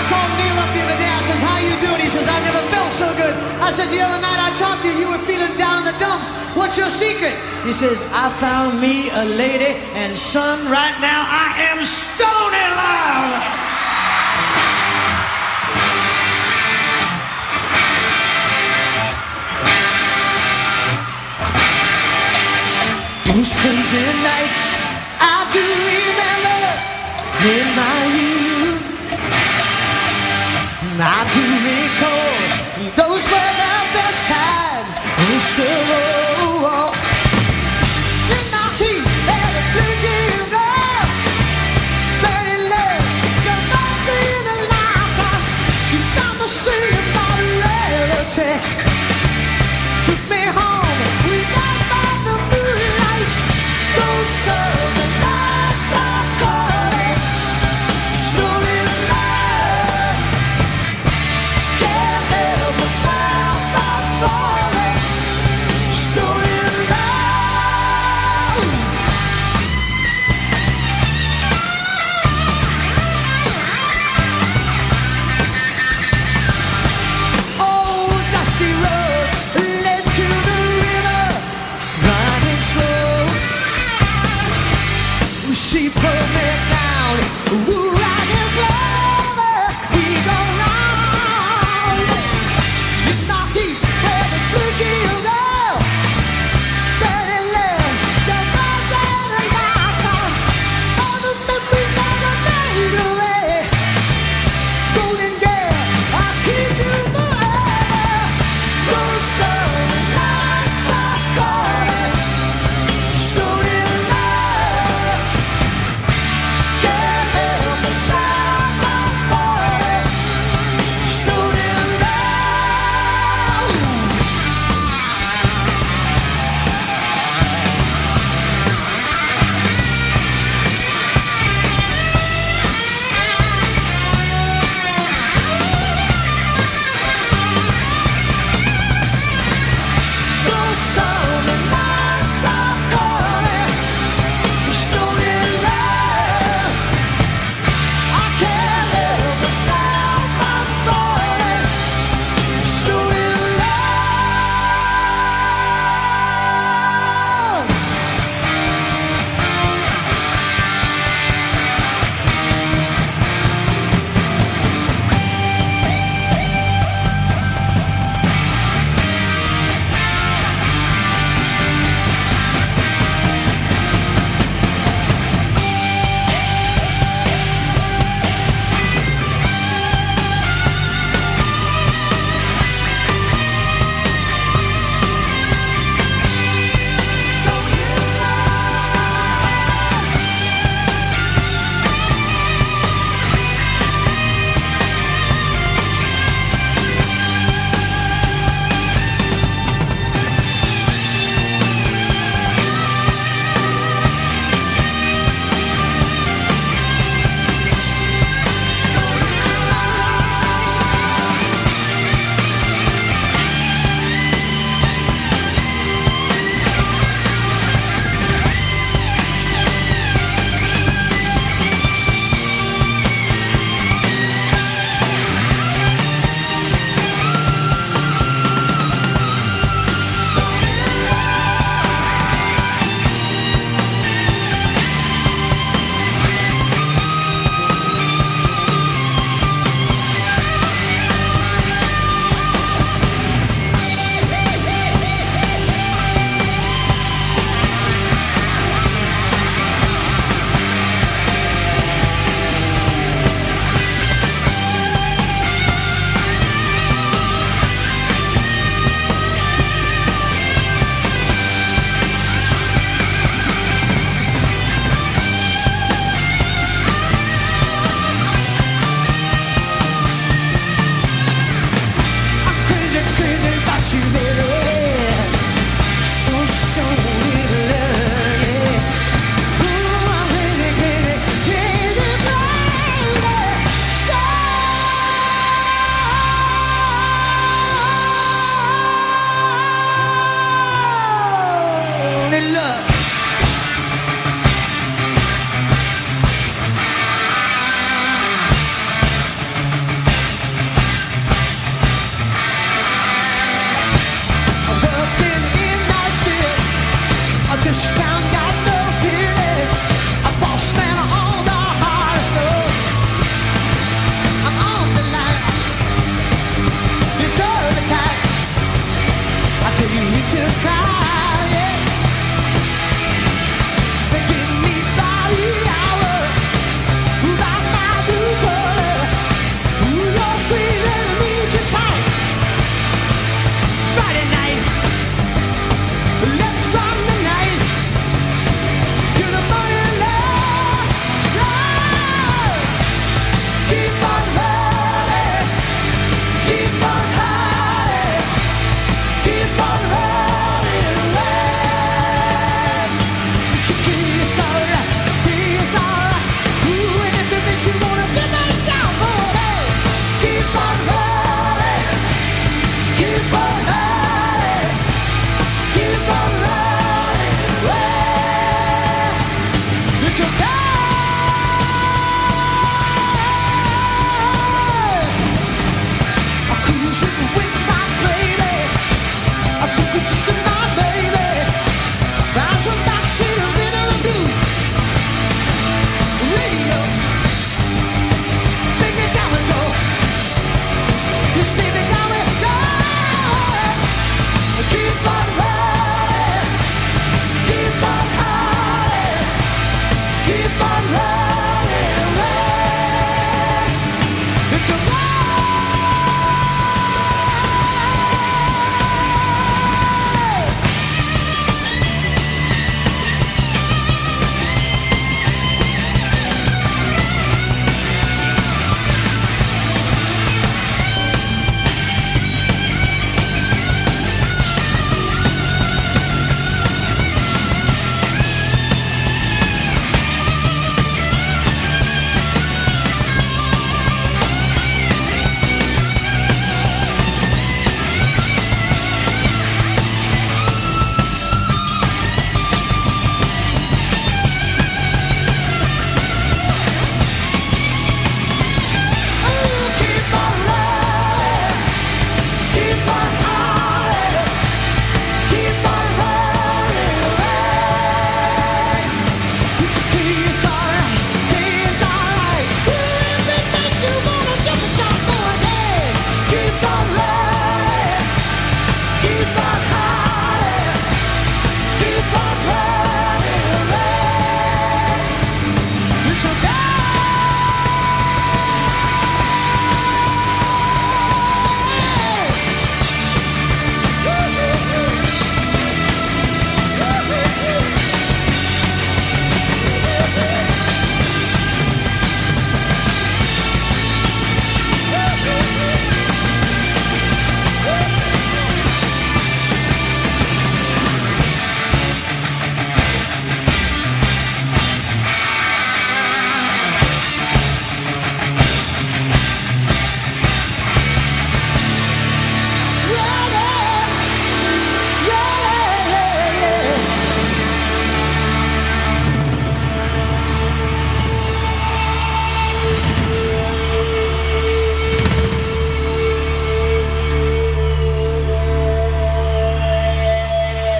I called Neil up the other day. I says, how you doing? He says, I never felt so good. I says, the other night I talked to you, you were feeling down in the dumps. What's your secret? He says, I found me a lady, and son, right now I am stony in love. Those crazy nights I do remember in my I do She put me down. Woo. Working in love. Just stop.